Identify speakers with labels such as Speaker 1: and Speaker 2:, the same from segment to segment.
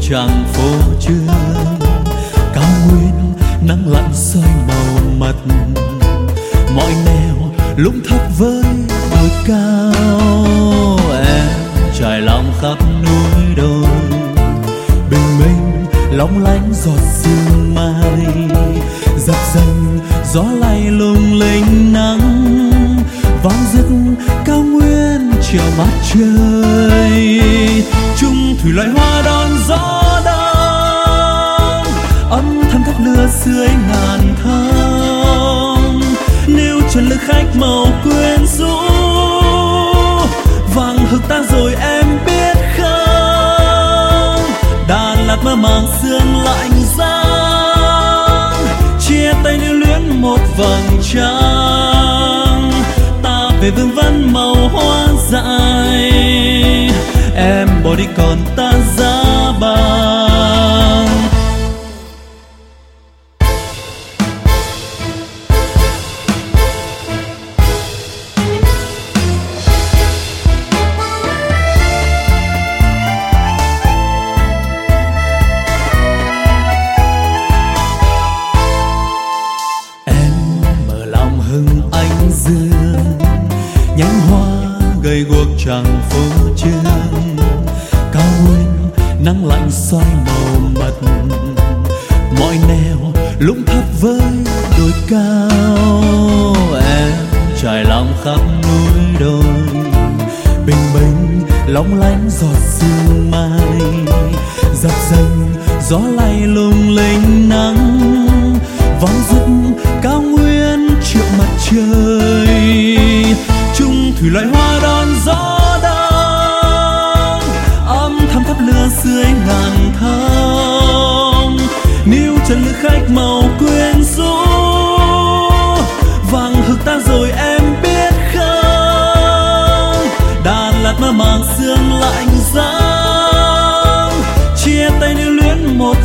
Speaker 1: tràng phố trương, cao nguyên nắng lặn soi màu mặt. Mọi nẻo lũng thấp với đồi cao, em trải lòng khắp núi đồi. Bình minh long lánh giọt sương mai, dập dần gió lay lung linh nắng. Vang dứt cao nguyên chiều mặt trời, chung thủy loại hoa dưới ngàn thơm. Nếu chuẩn lực khách màu quyến rũ, vàng hực ta rồi em biết không? Đà lạt mơ màng sương lạnh giá chia tay lưu luyến một vầng trăng. Ta về vương vấn màu hoa dại, em bỏ đi còn ta gầy guộc chẳng phố trên cao nguyên, nắng lạnh soi màu mật mọi nẻo lũng thấp với đồi cao. Em trải lòng khắp núi đồi. Bình minh lóng lánh giọt sương mai. Dập dành gió lay lung linh nắng. Vang dứt cao nguyên triệu mặt trời. Chung thủy loại hoa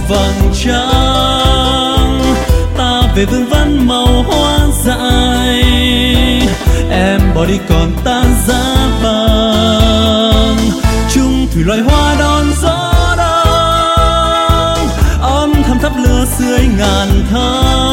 Speaker 1: vầng trăng ta về vương vấn màu hoa dại. Em bỏ đi còn ta giá vàng. Chung thủy loài hoa đón gió đông. Âm thầm thắp lửa sưởi ngàn thơm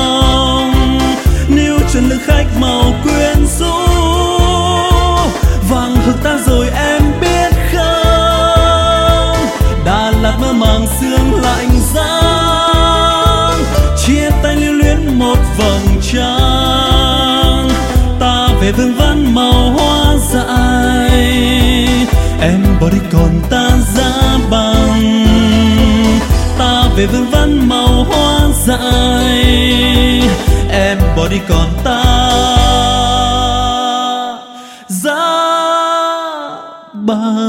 Speaker 1: về vương vấn màu hoa dại. Em bỏ đi còn ta giá bằng. Ta về vương vấn màu hoa dại. Em bỏ đi còn ta giá bằng.